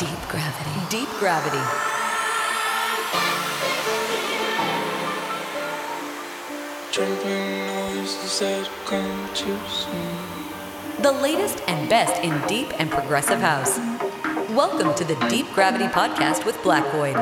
Deep gravity. Deep gravity. Trembling noises that come too soon. The latest and best in deep and progressive house. Welcome to the Deep Gravity Podcast with Black Void.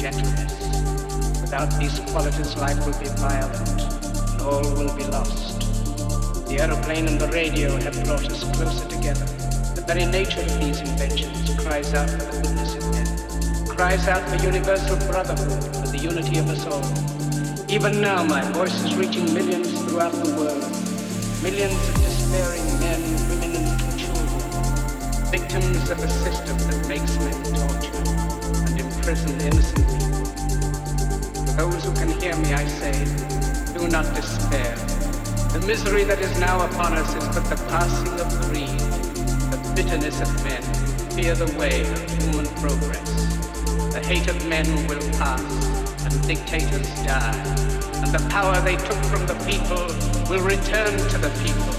Gentleness. Without these qualities, life will be violent, and all will be lost. The aeroplane and the radio have brought us closer together. The very nature of these inventions cries out for the goodness in men, cries out for universal brotherhood, for the unity of us all. Even now, my voice is reaching millions throughout the world. Millions of despairing men, women, and children, victims of a system that makes men torture and imprison innocent people. For those who can hear me, I say, do not despair. The misery that is now upon us is but the passing of greed, the bitterness of men fear the way of human progress. The hate of men will pass, and dictators die, and the power they took from the people will return to the people.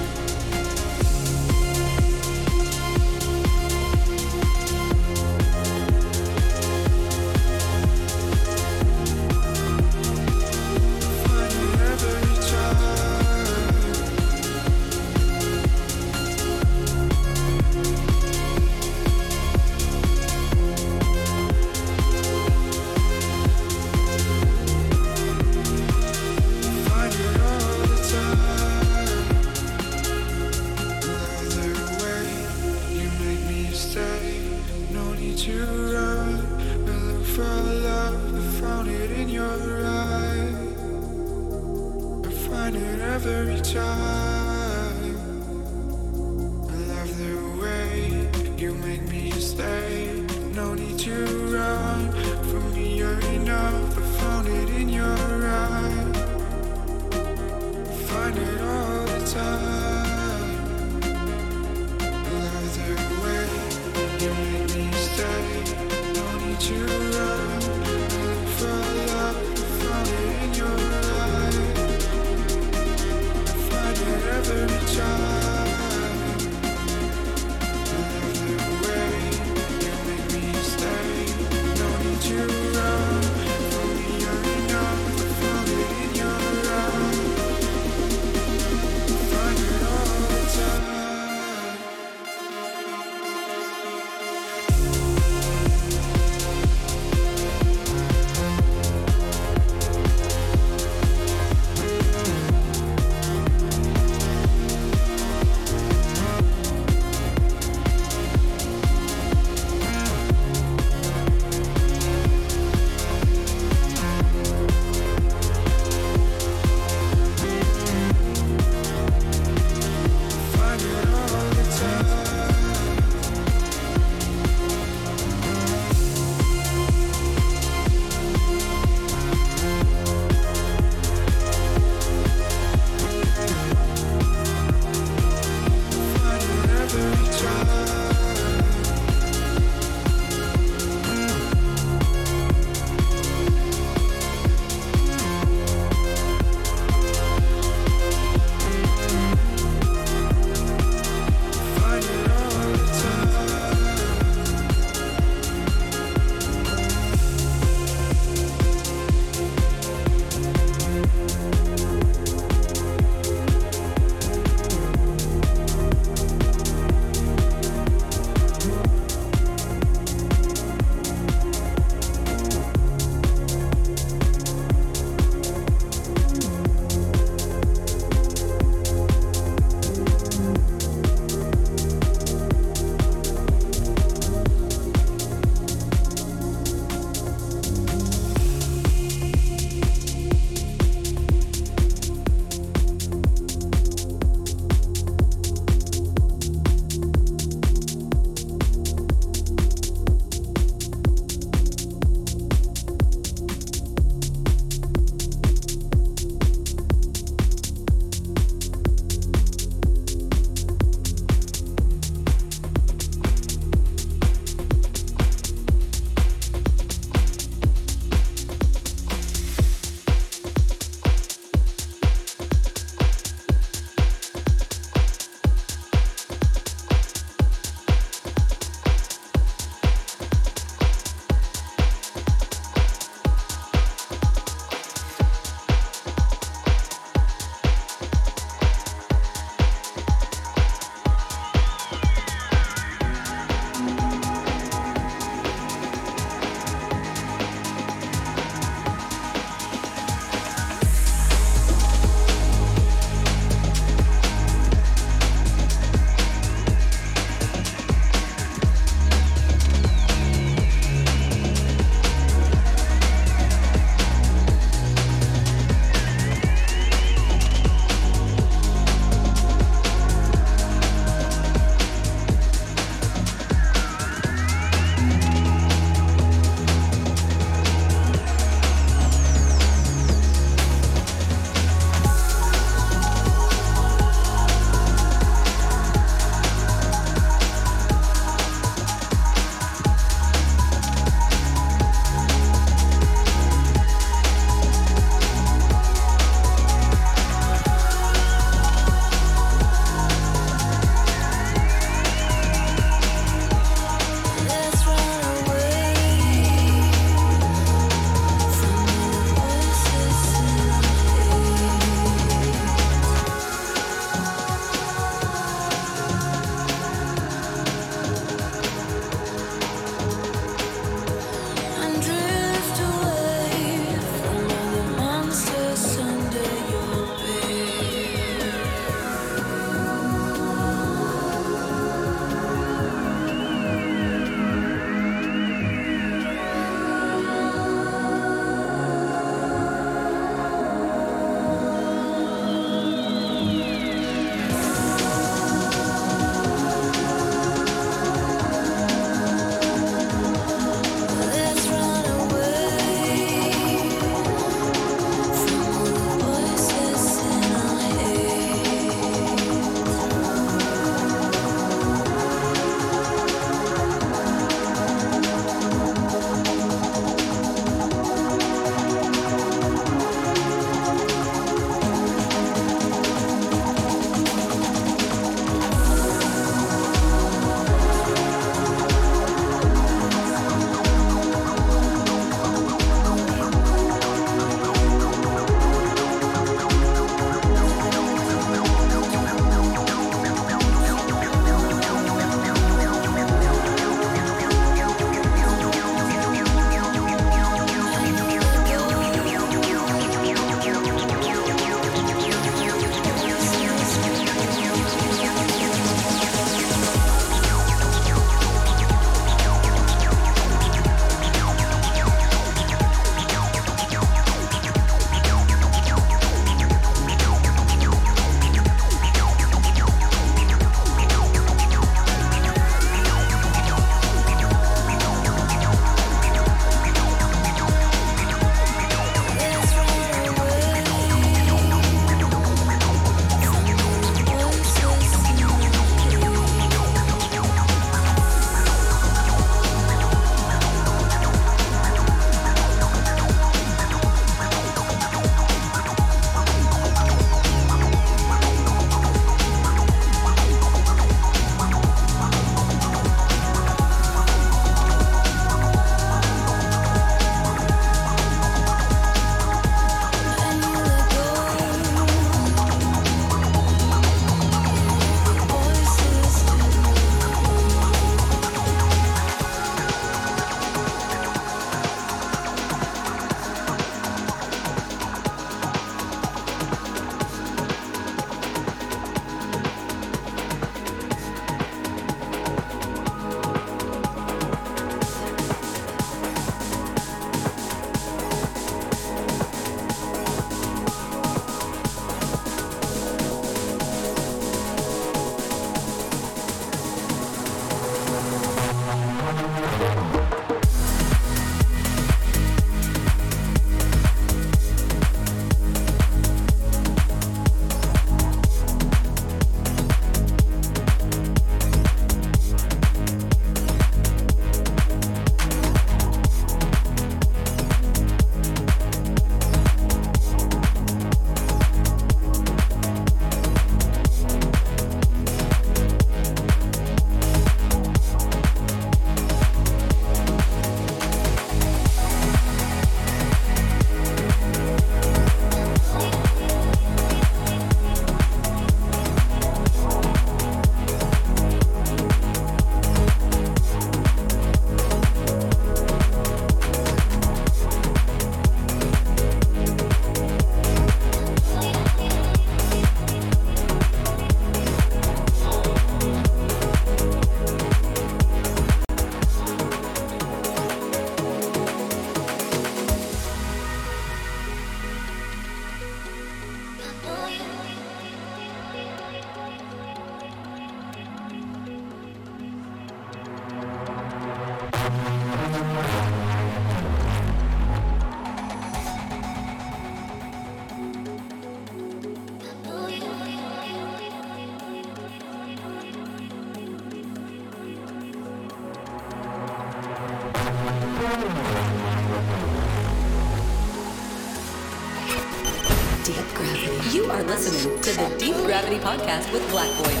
Gravity Podcast with Black Void.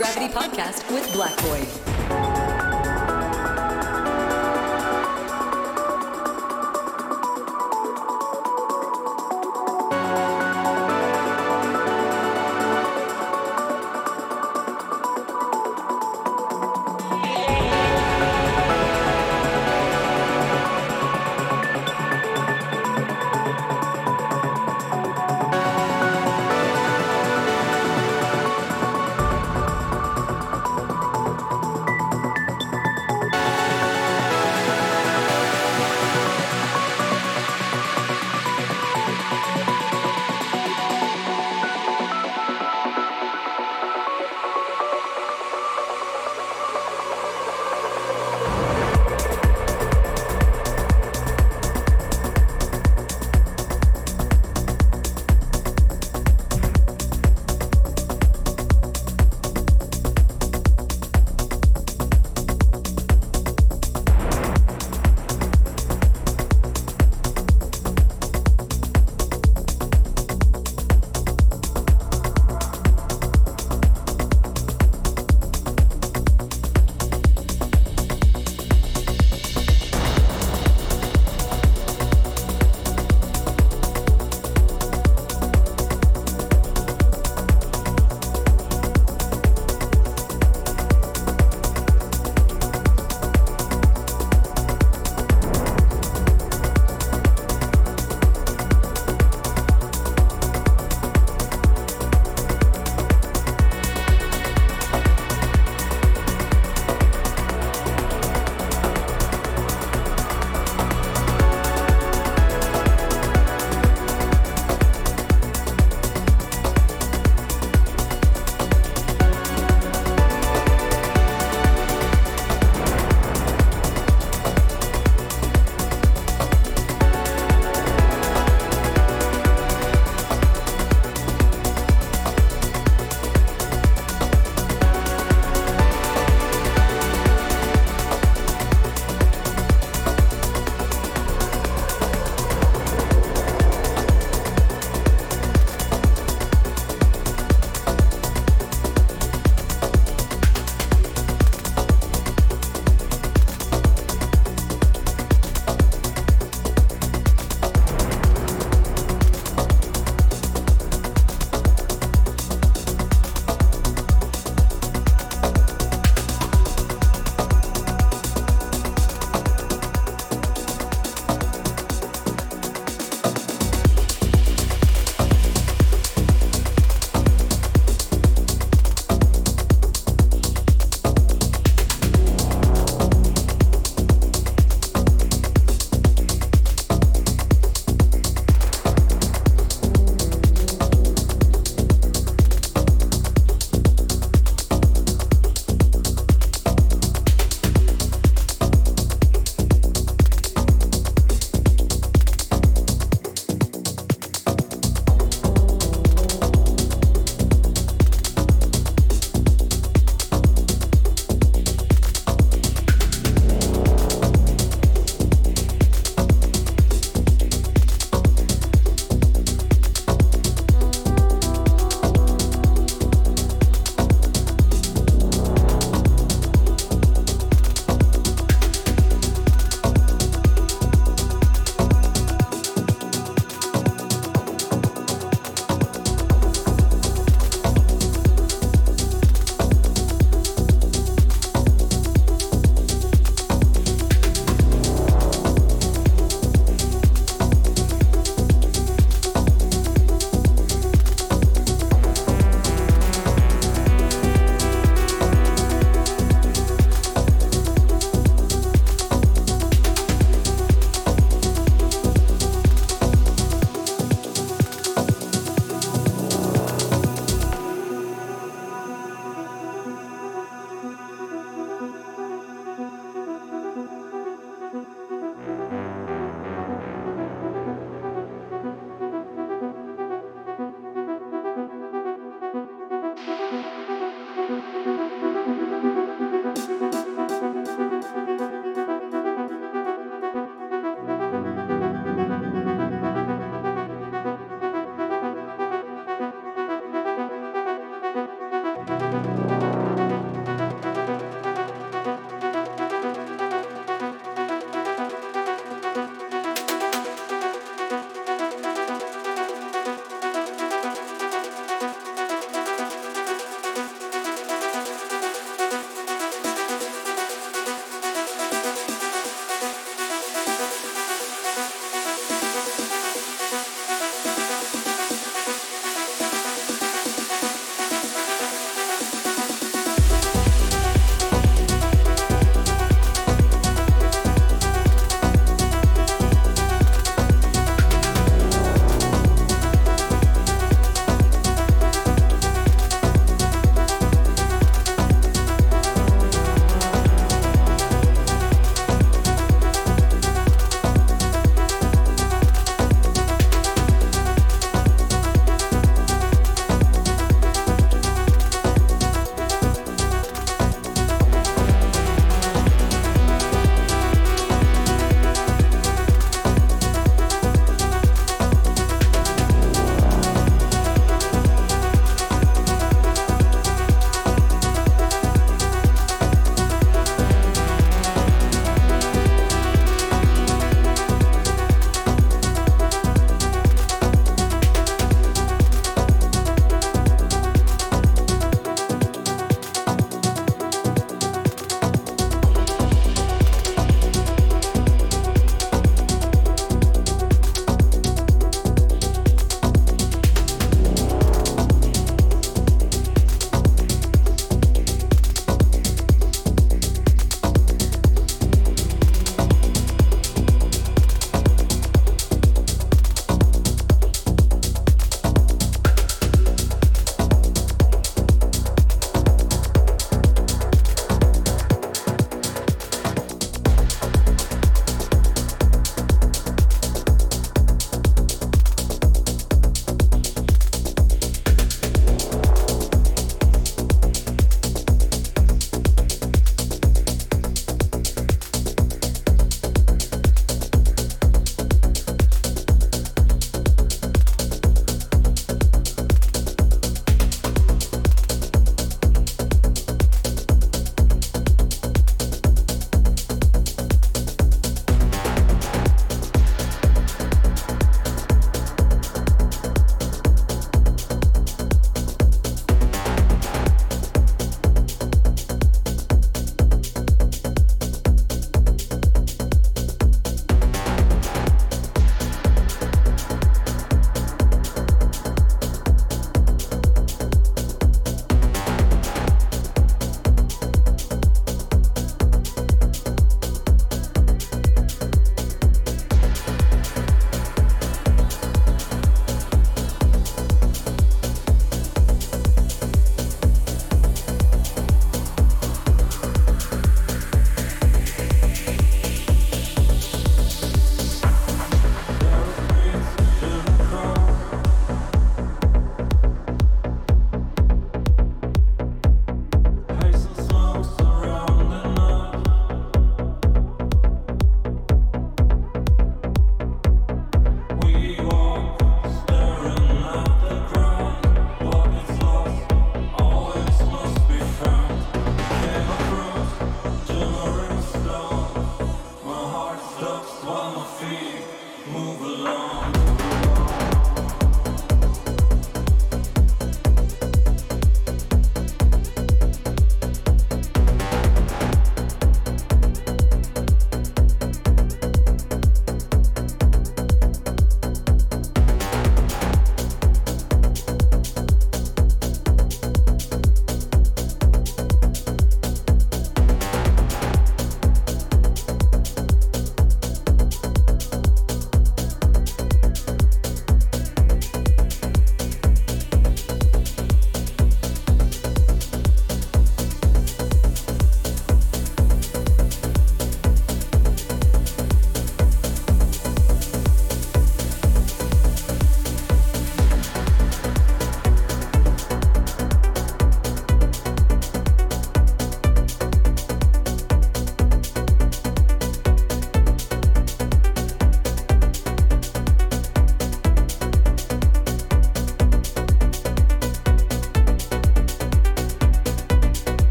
Gravity Podcast with Black Void.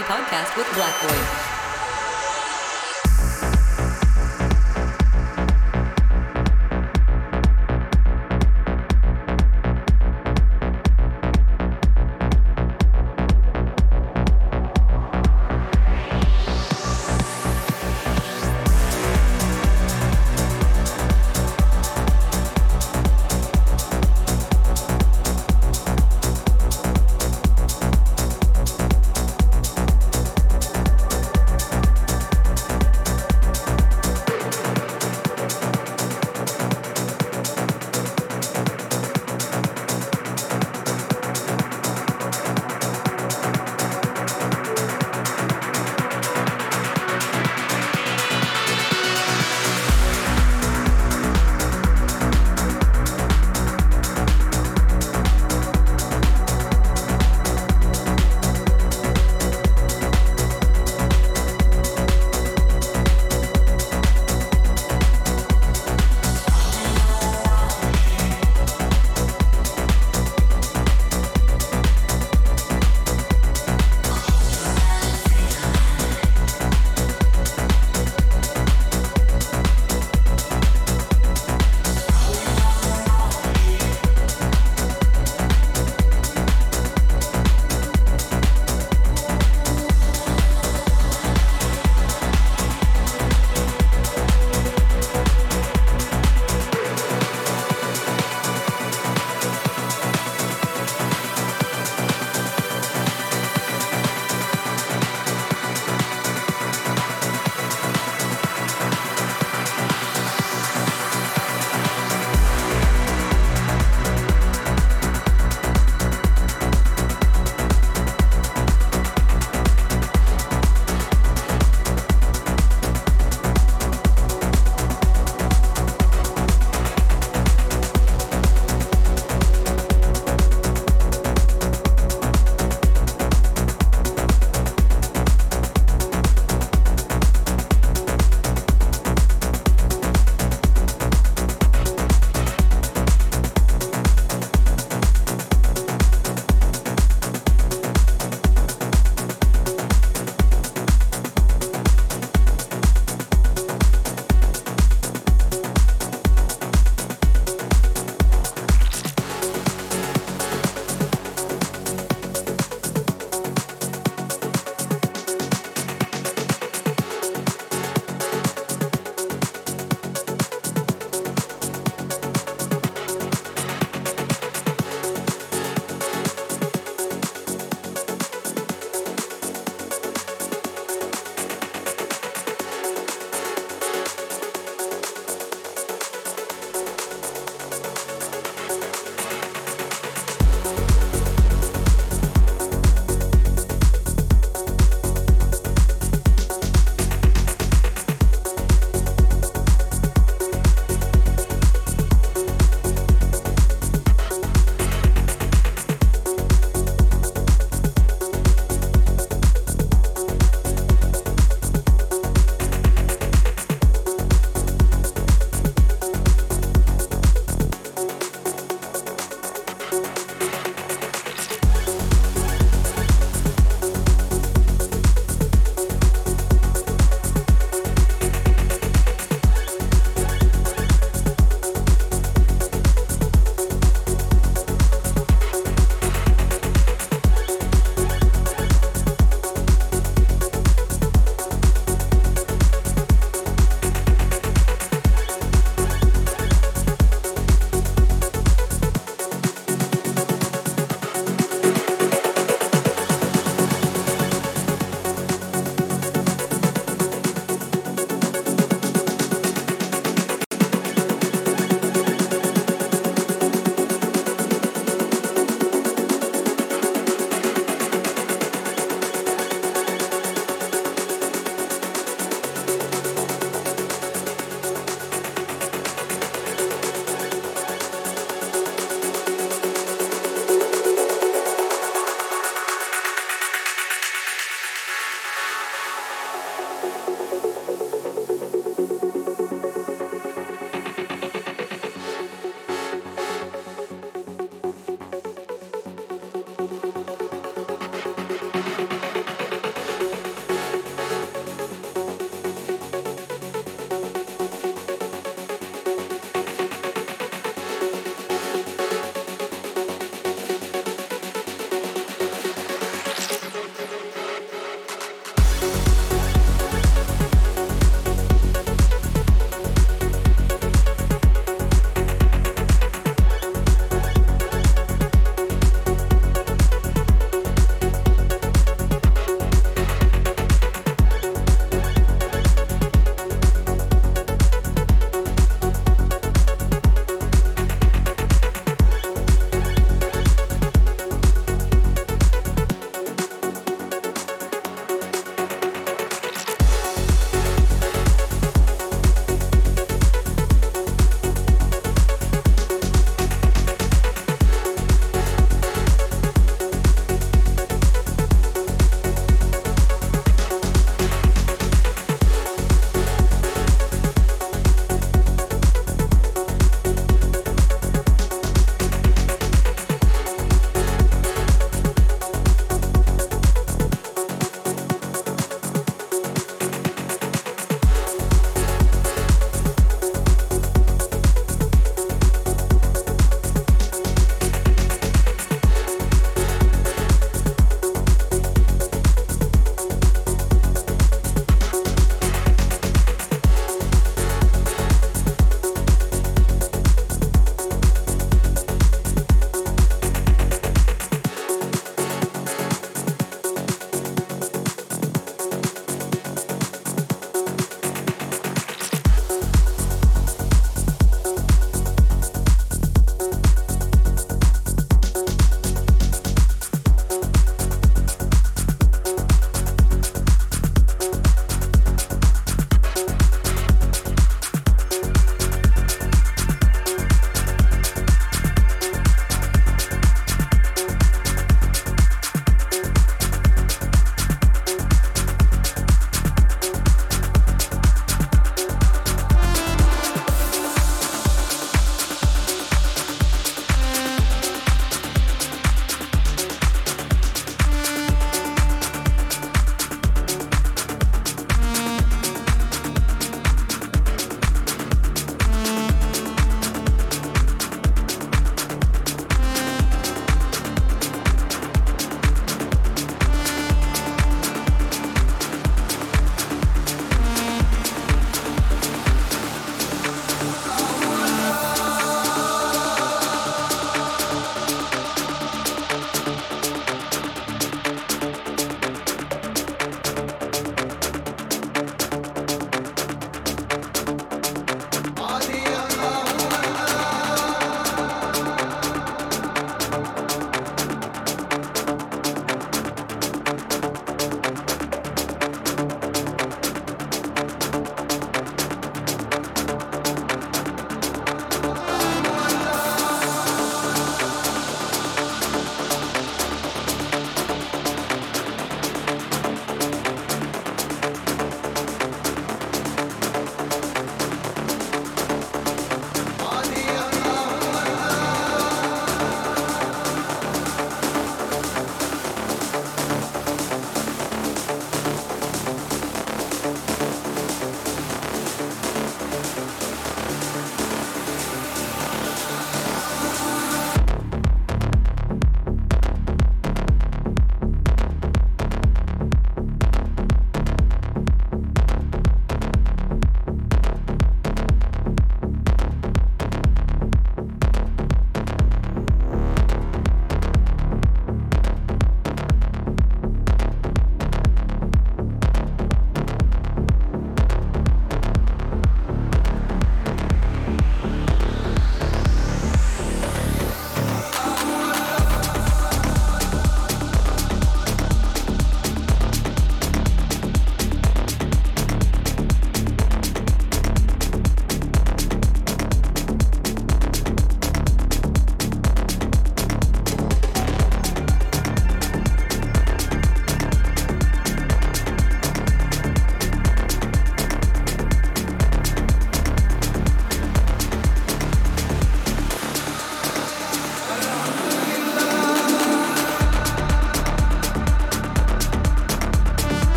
Podcast with Black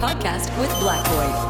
Podcast with Black Void.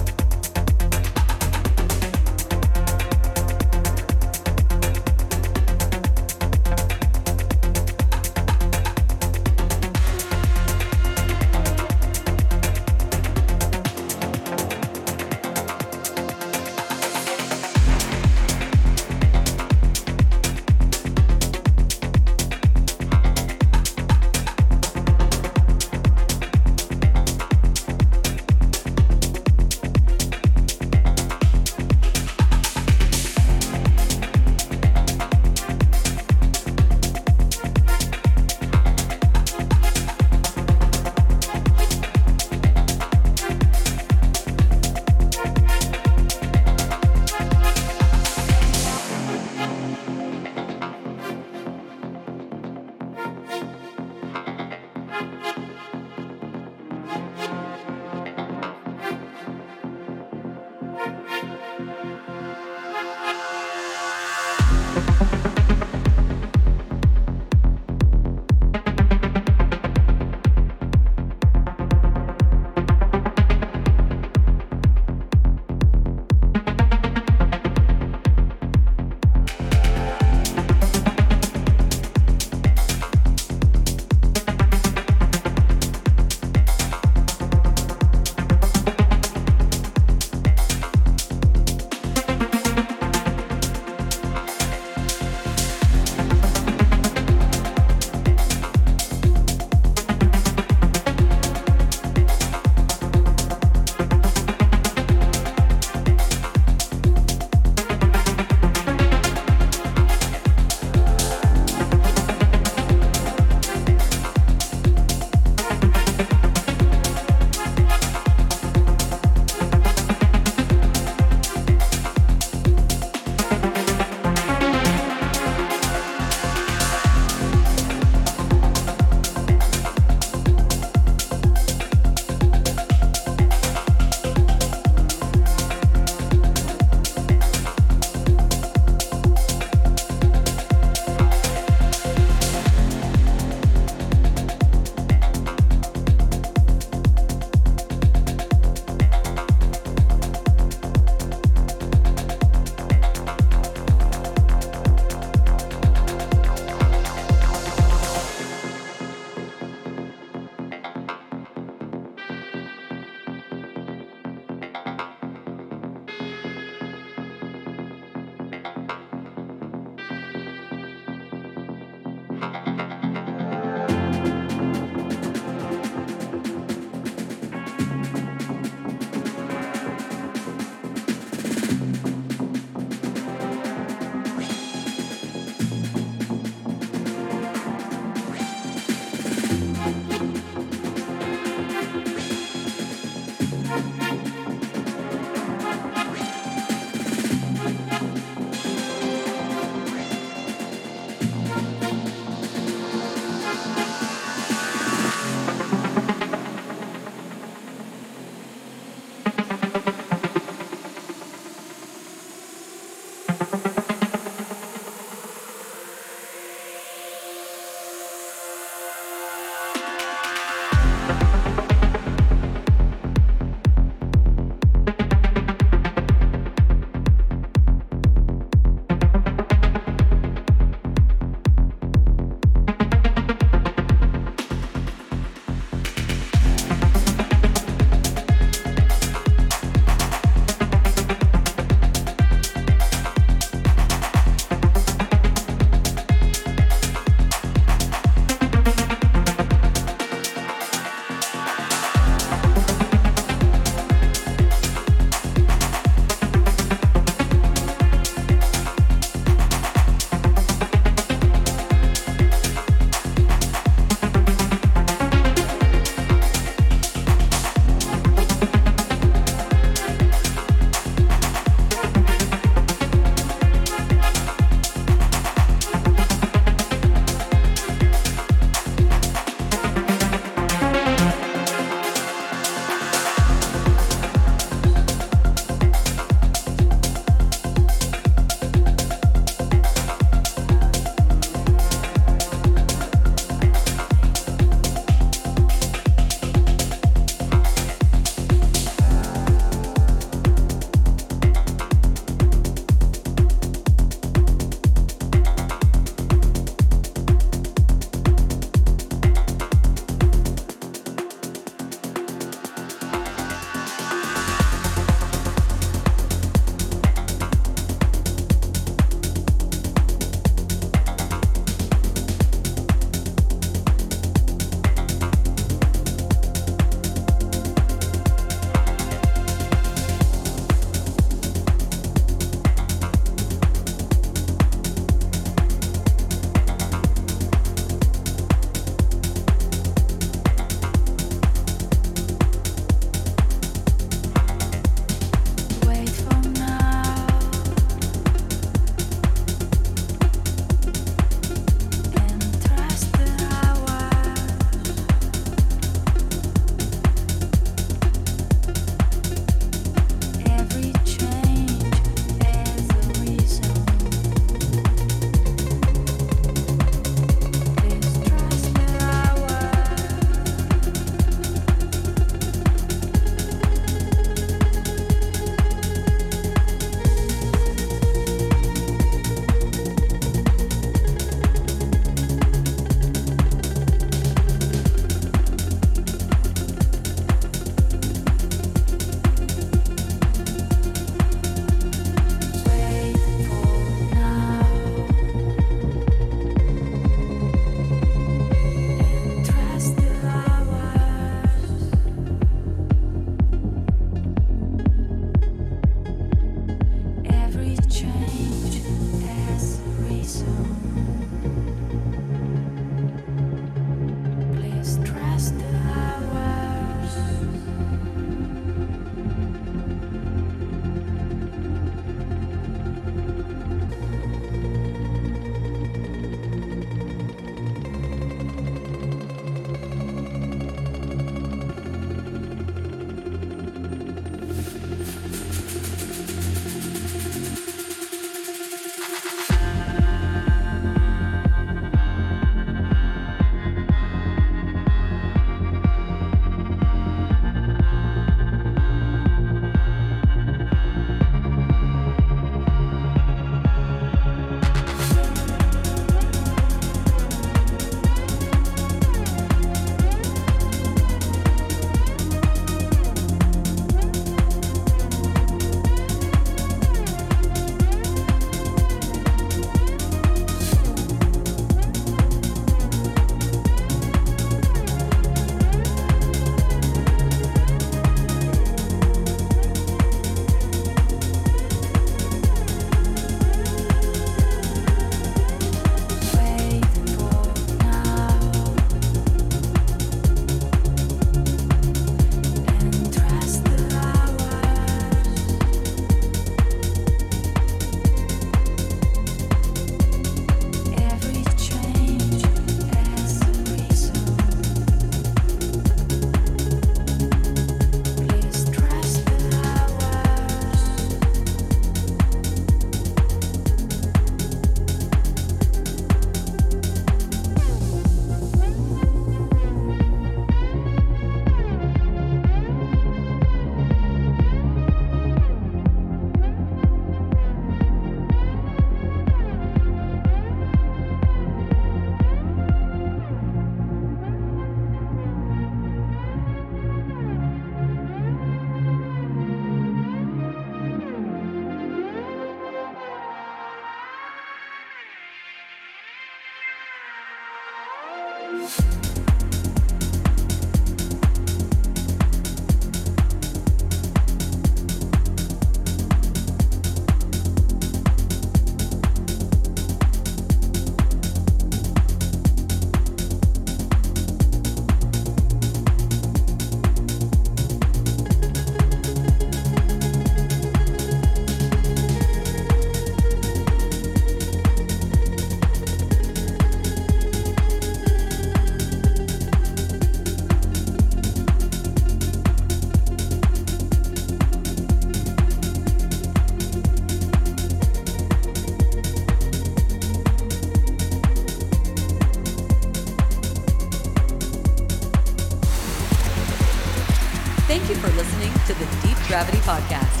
Podcast.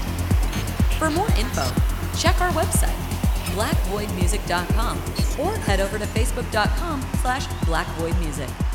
For more info, check our website, blackvoidmusic.com, or head over to facebook.com slash blackvoidmusic.